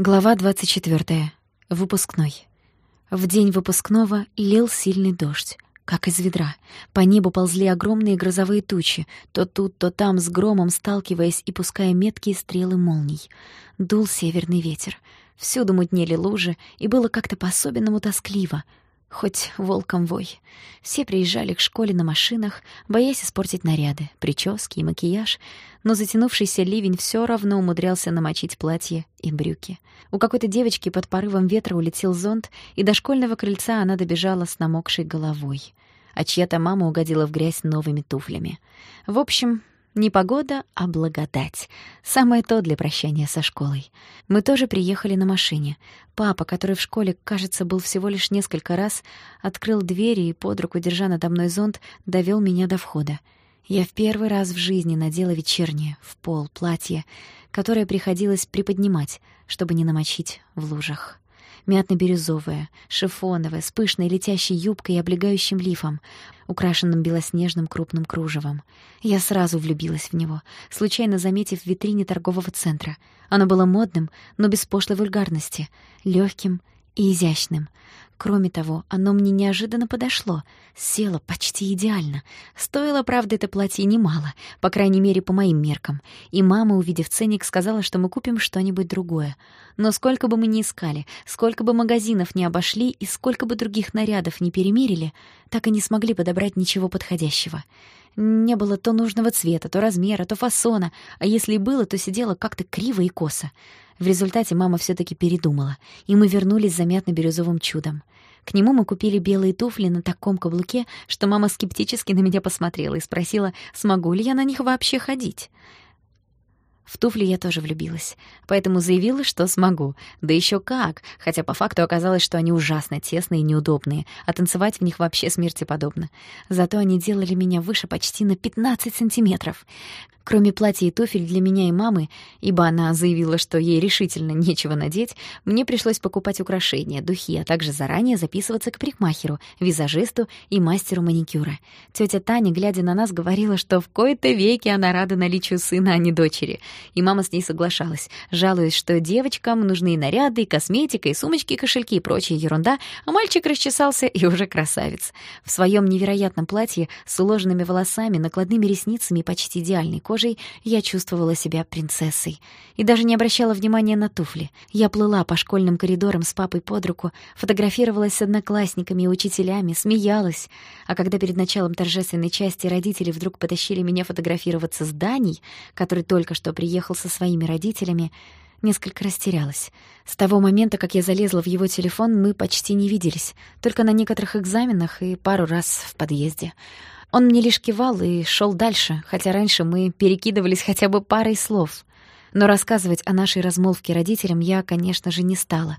Глава 24. Выпускной. В день выпускного лил сильный дождь, как из ведра. По небу ползли огромные грозовые тучи, то тут, то там с громом сталкиваясь и пуская меткие стрелы молний. Дул северный ветер. Всюду мутнели лужи, и было как-то по-особенному тоскливо — Хоть волком вой. Все приезжали к школе на машинах, боясь испортить наряды, прически и макияж, но затянувшийся ливень все равно умудрялся намочить платье и брюки. У какой-то девочки под порывом ветра улетел зонт, и до школьного крыльца она добежала с намокшей головой. А чья-то мама угодила в грязь новыми туфлями. В общем, не погода, а благодать. Самое то для прощания со школой. Мы тоже приехали на машине. Папа, который в школе, кажется, был всего лишь несколько раз, открыл двери и под руку, держа надо мной зонт, довел меня до входа. Я в первый раз в жизни надела вечернее, в пол, платье, которое приходилось приподнимать, чтобы не намочить в лужах мятно-бирюзовая, шифоновая, с пышной летящей юбкой и облегающим лифом, украшенным белоснежным крупным кружевом. Я сразу влюбилась в него, случайно заметив в витрине торгового центра. Оно было модным, но без пошлой вульгарности, легким и изящным. Кроме того, оно мне неожиданно подошло, село почти идеально. Стоило, правда, это платье немало, по крайней мере, по моим меркам. И мама, увидев ценник, сказала, что мы купим что-нибудь другое. Но сколько бы мы ни искали, сколько бы магазинов не обошли и сколько бы других нарядов не перемерили, так и не смогли подобрать ничего подходящего. Не было то нужного цвета, то размера, то фасона, а если и было, то сидело как-то криво и косо. В результате мама все таки передумала, и мы вернулись за мятно-бирюзовым чудом. К нему мы купили белые туфли на таком каблуке, что мама скептически на меня посмотрела и спросила, смогу ли я на них вообще ходить. В туфли я тоже влюбилась, поэтому заявила, что смогу. Да еще как, хотя по факту оказалось, что они ужасно тесные и неудобные, а танцевать в них вообще смерти подобно. Зато они делали меня выше почти на 15 сантиметров. Кроме платья и туфель для меня и мамы, ибо она заявила, что ей решительно нечего надеть, мне пришлось покупать украшения, духи, а также заранее записываться к парикмахеру, визажисту и мастеру маникюра. Тётя Таня, глядя на нас, говорила, что в кои-то веки она рада наличию сына, а не дочери. И мама с ней соглашалась, жалуясь, что девочкам нужны и наряды, и косметика, и сумочки, и кошельки, и прочая ерунда, а мальчик расчесался и уже красавец. В своем невероятном платье с уложенными волосами, накладными ресницами и почти идеальной кожей кожей, я чувствовала себя принцессой и даже не обращала внимания на туфли. Я плыла по школьным коридорам с папой под руку, фотографировалась с одноклассниками и учителями, смеялась. А когда перед началом торжественной части родители вдруг потащили меня фотографироваться с Даней, который только что приехал со своими родителями, несколько растерялась. С того момента, как я залезла в его телефон, мы почти не виделись, только на некоторых экзаменах и пару раз в подъезде. Он мне лишь кивал и шел дальше, хотя раньше мы перекидывались хотя бы парой слов. Но рассказывать о нашей размолвке родителям я, конечно же, не стала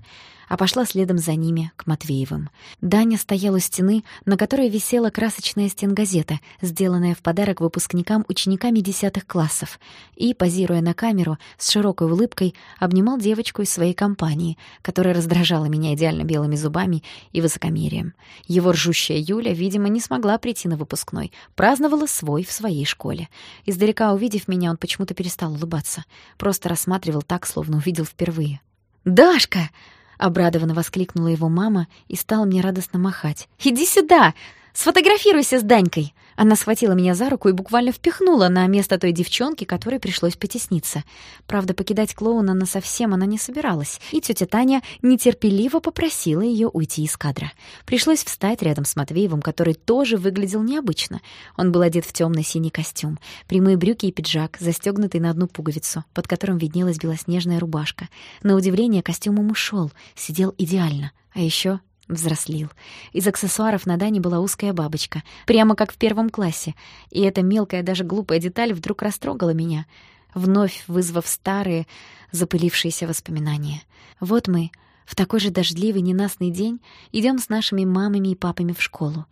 а пошла следом за ними к Матвеевым. Даня стоял у стены, на которой висела красочная стенгазета, сделанная в подарок выпускникам учениками десятых классов, и, позируя на камеру, с широкой улыбкой обнимал девочку из своей компании, которая раздражала меня идеально белыми зубами и высокомерием. Его ржущая Юля, видимо, не смогла прийти на выпускной, праздновала свой в своей школе. Издалека увидев меня, он почему-то перестал улыбаться, просто рассматривал так, словно увидел впервые. «Дашка!» Обрадованно воскликнула его мама и стала мне радостно махать. «Иди сюда! Сфотографируйся с Данькой!» Она схватила меня за руку и буквально впихнула на место той девчонки, которой пришлось потесниться. Правда, покидать клоуна на совсем она не собиралась, и тетя Таня нетерпеливо попросила ее уйти из кадра. Пришлось встать рядом с Матвеевым, который тоже выглядел необычно. Он был одет в темный синий костюм, прямые брюки и пиджак, застегнутый на одну пуговицу, под которым виднелась белоснежная рубашка. На удивление костюм ему шел, сидел идеально. А еще взрослил. Из аксессуаров на Дане была узкая бабочка, прямо как в первом классе, и эта мелкая, даже глупая деталь вдруг растрогала меня, вновь вызвав старые, запылившиеся воспоминания. Вот мы, в такой же дождливый, ненастный день, идем с нашими мамами и папами в школу.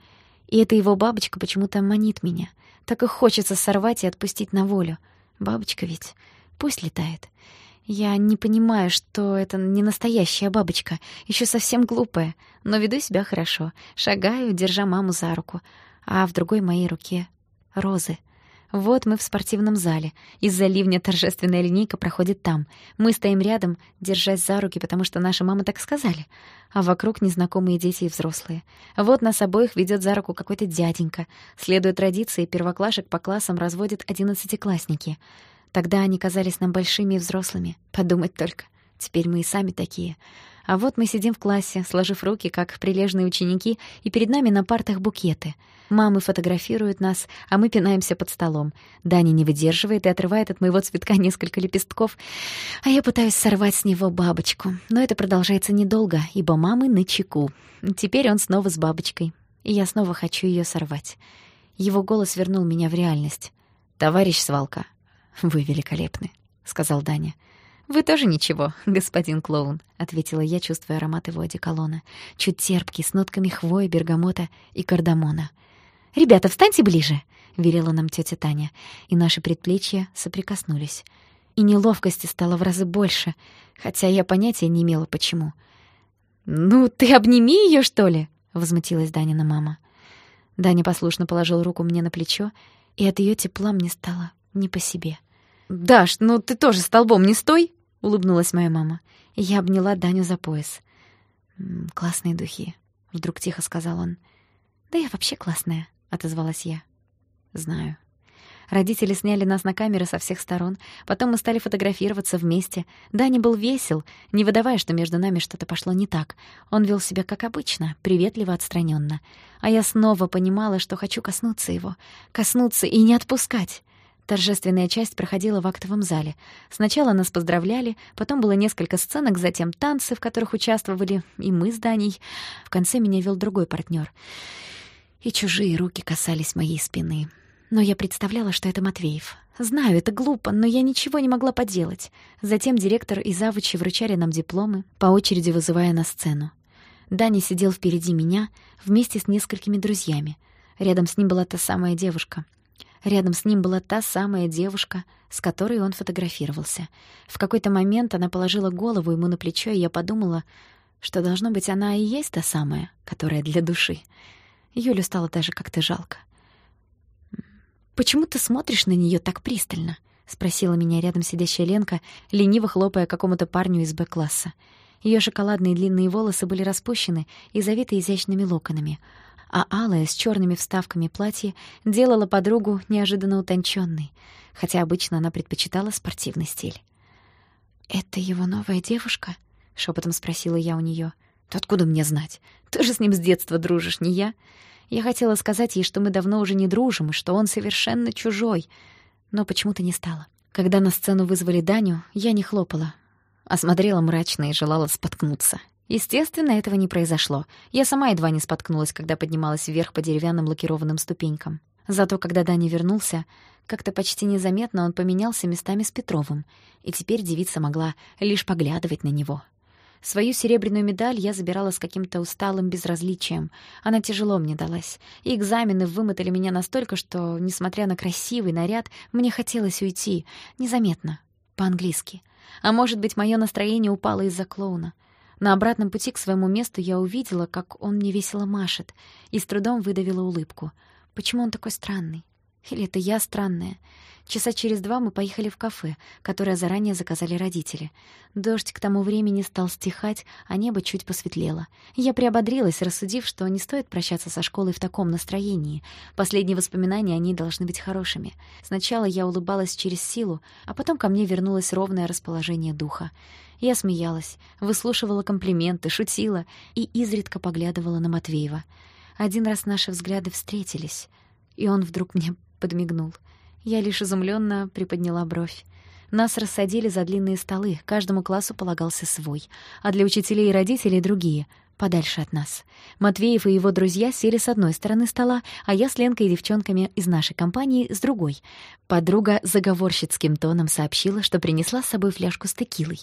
И эта его бабочка почему-то манит меня. Так и хочется сорвать и отпустить на волю. Бабочка ведь пусть летает. Я не понимаю, что это не настоящая бабочка, еще совсем глупая, но веду себя хорошо. Шагаю, держа маму за руку, а в другой моей руке — розы. Вот мы в спортивном зале. Из-за ливня торжественная линейка проходит там. Мы стоим рядом, держась за руки, потому что наши мамы так сказали. А вокруг незнакомые дети и взрослые. Вот нас обоих ведет за руку какой-то дяденька. Следуя традиции, первоклашек по классам разводят одиннадцатиклассники. Тогда они казались нам большими и взрослыми. Подумать только. Теперь мы и сами такие. А вот мы сидим в классе, сложив руки, как прилежные ученики, и перед нами на партах букеты. Мамы фотографируют нас, а мы пинаемся под столом. Даня не выдерживает и отрывает от моего цветка несколько лепестков, а я пытаюсь сорвать с него бабочку. Но это продолжается недолго, ибо мамы на чеку. Теперь он снова с бабочкой, и я снова хочу ее сорвать. Его голос вернул меня в реальность. «Товарищ Свалка, вы великолепны», — сказал Даня. «Вы тоже ничего, господин клоун», — ответила я, чувствуя аромат его одеколона. Чуть терпкий, с нотками хвои, бергамота и кардамона. «Ребята, встаньте ближе!» — велела нам тетя Таня, и наши предплечья соприкоснулись. И неловкости стало в разы больше, хотя я понятия не имела, почему. «Ну, ты обними ее, что ли?» — возмутилась Данина мама. Даня послушно положил руку мне на плечо, и от ее тепла мне стало не по себе. «Даш, ну ты тоже столбом не стой!» — улыбнулась моя мама. Я обняла Даню за пояс. «Классные духи», — вдруг тихо сказал он. «Да я вообще классная», — отозвалась я. «Знаю». Родители сняли нас на камеры со всех сторон. Потом мы стали фотографироваться вместе. Даня был весел, не выдавая, что между нами что-то пошло не так. Он вел себя как обычно, приветливо отстраненно. А я снова понимала, что хочу коснуться его. Коснуться и не отпускать. Торжественная часть проходила в актовом зале. Сначала нас поздравляли, потом было несколько сценок, затем танцы, в которых участвовали и мы с Даней. В конце меня вел другой партнер. И чужие руки касались моей спины. Но я представляла, что это Матвеев. Знаю, это глупо, но я ничего не могла поделать. Затем директор и завучи вручали нам дипломы, по очереди вызывая на сцену. Даня сидел впереди меня вместе с несколькими друзьями. Рядом с ним была та самая девушка — Рядом с ним была та самая девушка, с которой он фотографировался. В какой-то момент она положила голову ему на плечо, и я подумала, что, должно быть, она и есть та самая, которая для души. Юлю стало даже как-то жалко. «Почему ты смотришь на нее так пристально?» — спросила меня рядом сидящая Ленка, лениво хлопая какому-то парню из Б-класса. Ее шоколадные длинные волосы были распущены и завиты изящными локонами — а алое с черными вставками платье делало подругу неожиданно утонченной, хотя обычно она предпочитала спортивный стиль. «Это его новая девушка?» — шепотом спросила я у нее. «Ты откуда мне знать? Ты же с ним с детства дружишь, не я?» Я хотела сказать ей, что мы давно уже не дружим, и что он совершенно чужой, но почему-то не стала. Когда на сцену вызвали Даню, я не хлопала, а смотрела мрачно и желала споткнуться. Естественно, этого не произошло. Я сама едва не споткнулась, когда поднималась вверх по деревянным лакированным ступенькам. Зато когда Даня вернулся, как-то почти незаметно он поменялся местами с Петровым, и теперь девица могла лишь поглядывать на него. Свою серебряную медаль я забирала с каким-то усталым безразличием. Она тяжело мне далась. И экзамены вымотали меня настолько, что, несмотря на красивый наряд, мне хотелось уйти. Незаметно. По-английски. А может быть, мое настроение упало из-за клоуна. На обратном пути к своему месту я увидела, как он мне весело машет, и с трудом выдавила улыбку. Почему он такой странный? Или это я странная? Часа через два мы поехали в кафе, которое заранее заказали родители. Дождь к тому времени стал стихать, а небо чуть посветлело. Я приободрилась, рассудив, что не стоит прощаться со школой в таком настроении. Последние воспоминания о ней должны быть хорошими. Сначала я улыбалась через силу, а потом ко мне вернулось ровное расположение духа. Я смеялась, выслушивала комплименты, шутила и изредка поглядывала на Матвеева. Один раз наши взгляды встретились, и он вдруг мне подмигнул — я лишь изумленно приподняла бровь. Нас рассадили за длинные столы, каждому классу полагался свой, а для учителей и родителей другие, подальше от нас. Матвеев и его друзья сели с одной стороны стола, а я с Ленкой и девчонками из нашей компании с другой. Подруга заговорщицким тоном сообщила, что принесла с собой фляжку с текилой,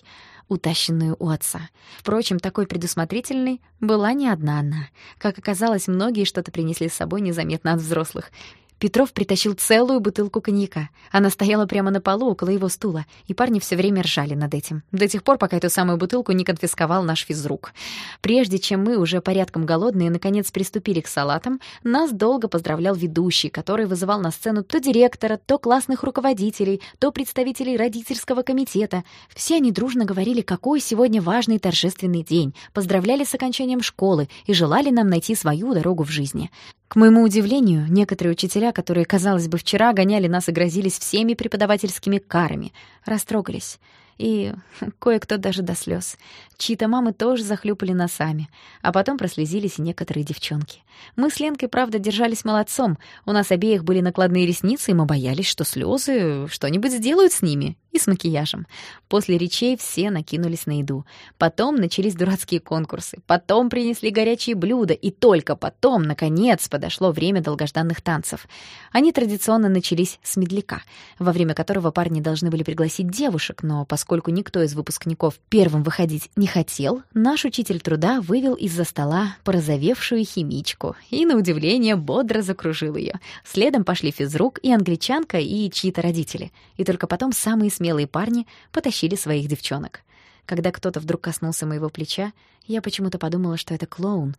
утащенную у отца. Впрочем, такой предусмотрительной была не одна она. Как оказалось, многие что-то принесли с собой незаметно от взрослых — Петров притащил целую бутылку коньяка. Она стояла прямо на полу около его стула, и парни все время ржали над этим. До тех пор, пока эту самую бутылку не конфисковал наш физрук. Прежде чем мы, уже порядком голодные, наконец приступили к салатам, нас долго поздравлял ведущий, который вызывал на сцену то директора, то классных руководителей, то представителей родительского комитета. Все они дружно говорили, какой сегодня важный торжественный день, поздравляли с окончанием школы и желали нам найти свою дорогу в жизни. К моему удивлению, некоторые учителя, которые, казалось бы, вчера гоняли нас и грозились всеми преподавательскими карами, растрогались и кое-кто даже до слез. Чьи-то мамы тоже захлюпали носами, а потом прослезились и некоторые девчонки. Мы с Ленкой, правда, держались молодцом. У нас обеих были накладные ресницы, и мы боялись, что слезы что-нибудь сделают с ними и с макияжем. После речей все накинулись на еду. Потом начались дурацкие конкурсы. Потом принесли горячие блюда, и только потом, наконец, подошло время долгожданных танцев. Они традиционно начались с медляка, во время которого парни должны были пригласить девушек, но поскольку никто из выпускников первым выходить не хотел, наш учитель труда вывел из-за стола порозовевшую химичку и, на удивление, бодро закружил ее. Следом пошли физрук и англичанка, и чьи-то родители. И только потом самые смелые парни потащили своих девчонок. Когда кто-то вдруг коснулся моего плеча, я почему-то подумала, что это клоун,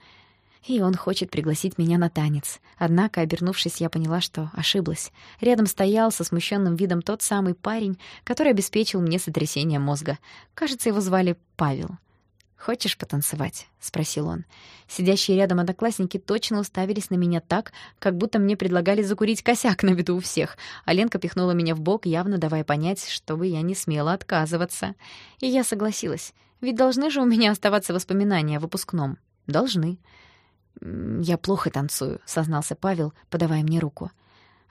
и он хочет пригласить меня на танец. Однако, обернувшись, я поняла, что ошиблась. Рядом стоял со смущенным видом тот самый парень, который обеспечил мне сотрясение мозга. Кажется, его звали Павел. «Хочешь потанцевать?» — спросил он. Сидящие рядом одноклассники точно уставились на меня так, как будто мне предлагали закурить косяк на виду у всех, а Ленка пихнула меня в бок, явно давая понять, чтобы я не смела отказываться. И я согласилась. Ведь должны же у меня оставаться воспоминания о выпускном. Должны. «Я плохо танцую», — сознался Павел, подавая мне руку.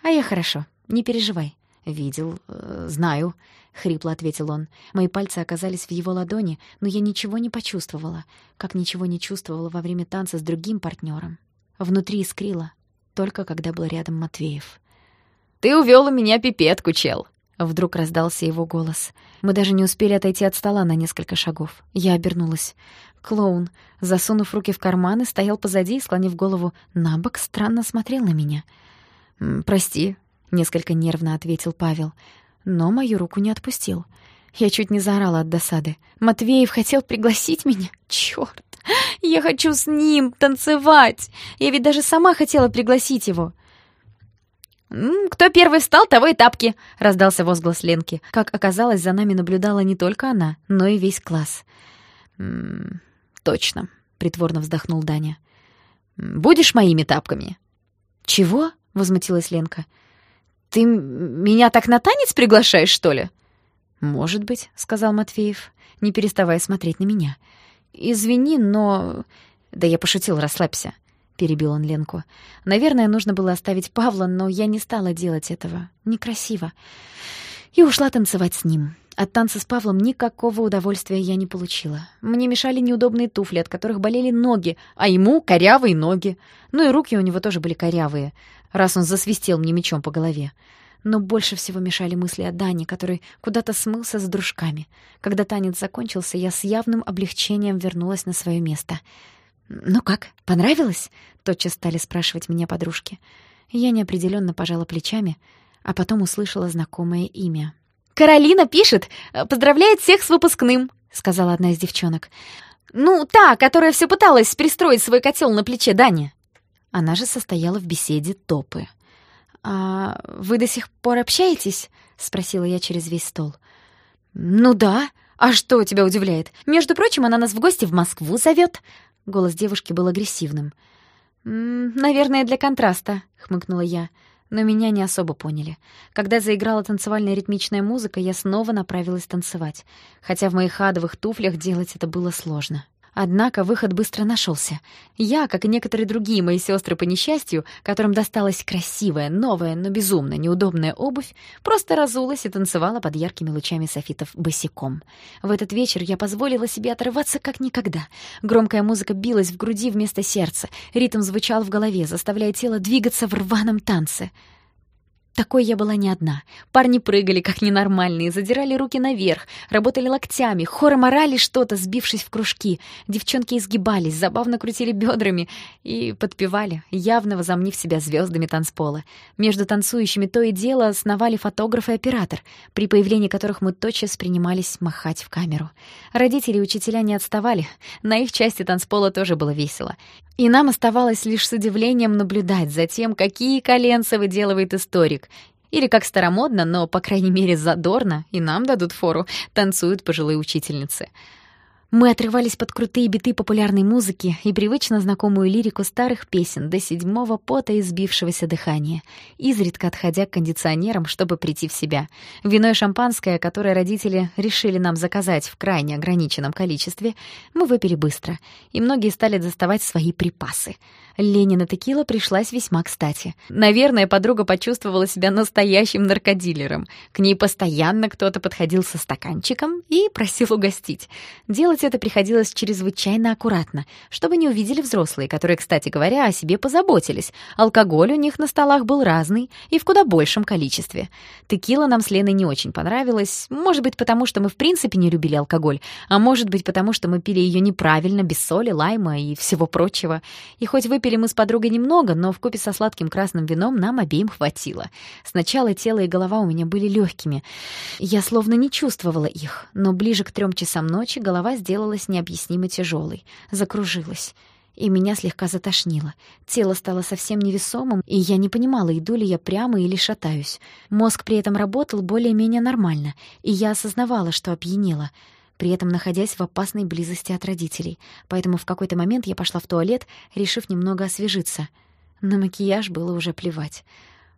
«А я хорошо, не переживай». «Видел, э, знаю», — хрипло ответил он. Мои пальцы оказались в его ладони, но я ничего не почувствовала, как ничего не чувствовала во время танца с другим партнером. Внутри искрило, только когда был рядом Матвеев. «Ты увёл у меня пипетку, чел!» Вдруг раздался его голос. Мы даже не успели отойти от стола на несколько шагов. Я обернулась. Клоун, засунув руки в карманы, стоял позади и, склонив голову на бок, странно смотрел на меня. «Прости», — несколько нервно ответил Павел, но мою руку не отпустил. Я чуть не заорала от досады. «Матвеев хотел пригласить меня? Чёрт! Я хочу с ним танцевать! Я ведь даже сама хотела пригласить его!» «Кто первый встал, того и тапки!» — раздался возглас Ленки. Как оказалось, за нами наблюдала не только она, но и весь класс. «М -м, «Точно», — притворно вздохнул Даня. «Будешь моими тапками?» «Чего?» — возмутилась Ленка. «Ты меня так на танец приглашаешь, что ли?» «Может быть», — сказал Матвеев, не переставая смотреть на меня. «Извини, но...» «Да я пошутил, расслабься», — перебил он Ленку. «Наверное, нужно было оставить Павла, но я не стала делать этого. Некрасиво. И ушла танцевать с ним. От танца с Павлом никакого удовольствия я не получила. Мне мешали неудобные туфли, от которых болели ноги, а ему — корявые ноги. Ну и руки у него тоже были корявые, раз он засвистел мне мечом по голове. Но больше всего мешали мысли о Дане, который куда-то смылся с дружками. Когда танец закончился, я с явным облегчением вернулась на свое место. «Ну как, понравилось?» — тотчас стали спрашивать меня подружки. Я неопределенно пожала плечами, а потом услышала знакомое имя — «Каролина пишет, поздравляет всех с выпускным», — сказала одна из девчонок. «Ну, та, которая все пыталась пристроить свой котел на плече Дани». Она же состояла в беседе топы. «А вы до сих пор общаетесь?» — спросила я через весь стол. «Ну да. А что тебя удивляет? Между прочим, она нас в гости в Москву зовет». Голос девушки был агрессивным. «Наверное, для контраста», — хмыкнула я но меня не особо поняли. Когда заиграла танцевальная ритмичная музыка, я снова направилась танцевать, хотя в моих адовых туфлях делать это было сложно. Однако выход быстро нашелся. Я, как и некоторые другие мои сестры по несчастью, которым досталась красивая, новая, но безумно неудобная обувь, просто разулась и танцевала под яркими лучами софитов босиком. В этот вечер я позволила себе отрываться как никогда. Громкая музыка билась в груди вместо сердца, ритм звучал в голове, заставляя тело двигаться в рваном танце. Такой я была не одна. Парни прыгали, как ненормальные, задирали руки наверх, работали локтями, хором орали что-то, сбившись в кружки. Девчонки изгибались, забавно крутили бедрами и подпевали, явно возомнив себя звездами танцпола. Между танцующими то и дело сновали фотограф и оператор, при появлении которых мы тотчас принимались махать в камеру. Родители и учителя не отставали, на их части танцпола тоже было весело. И нам оставалось лишь с удивлением наблюдать за тем, какие коленца выделывает историк. Или, как старомодно, но, по крайней мере, задорно, и нам дадут фору, танцуют пожилые учительницы. Мы отрывались под крутые биты популярной музыки и привычно знакомую лирику старых песен до седьмого пота и сбившегося дыхания, изредка отходя к кондиционерам, чтобы прийти в себя. Вино и шампанское, которое родители решили нам заказать в крайне ограниченном количестве, мы выпили быстро, и многие стали доставать свои припасы — Ленина текила пришлась весьма кстати. Наверное, подруга почувствовала себя настоящим наркодилером. К ней постоянно кто-то подходил со стаканчиком и просил угостить. Делать это приходилось чрезвычайно аккуратно, чтобы не увидели взрослые, которые, кстати говоря, о себе позаботились. Алкоголь у них на столах был разный и в куда большем количестве. Текила нам с Леной не очень понравилась, может быть, потому что мы в принципе не любили алкоголь, а может быть, потому что мы пили ее неправильно, без соли, лайма и всего прочего. И хоть выпили мы с подругой немного, но вкупе со сладким красным вином нам обеим хватило. Сначала тело и голова у меня были легкими. Я словно не чувствовала их, но ближе к трем часам ночи голова сделалась необъяснимо тяжелой, закружилась и меня слегка затошнило. Тело стало совсем невесомым, и я не понимала, иду ли я прямо или шатаюсь. Мозг при этом работал более-менее нормально, и я осознавала, что опьянела — при этом находясь в опасной близости от родителей. Поэтому в какой-то момент я пошла в туалет, решив немного освежиться. На макияж было уже плевать.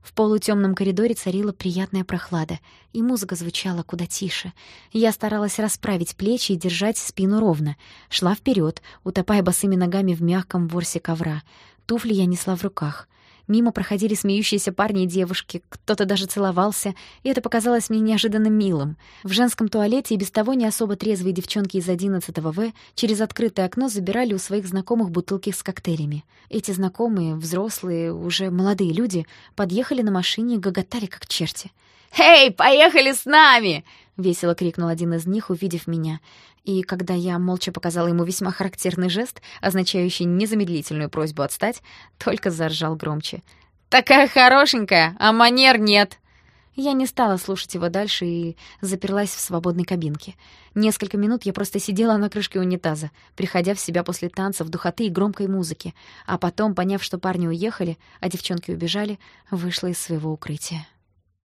В полутемном коридоре царила приятная прохлада, и музыка звучала куда тише. Я старалась расправить плечи и держать спину ровно. Шла вперед, утопая босыми ногами в мягком ворсе ковра. Туфли я несла в руках. Мимо проходили смеющиеся парни и девушки, кто-то даже целовался, и это показалось мне неожиданно милым. В женском туалете и без того не особо трезвые девчонки из 11 В через открытое окно забирали у своих знакомых бутылки с коктейлями. Эти знакомые, взрослые, уже молодые люди, подъехали на машине и гоготали как черти. «Эй, поехали с нами!» — весело крикнул один из них, увидев меня. И когда я молча показала ему весьма характерный жест, означающий незамедлительную просьбу отстать, только заржал громче. «Такая хорошенькая, а манер нет!» Я не стала слушать его дальше и заперлась в свободной кабинке. Несколько минут я просто сидела на крышке унитаза, приходя в себя после танцев, духоты и громкой музыки, а потом, поняв, что парни уехали, а девчонки убежали, вышла из своего укрытия.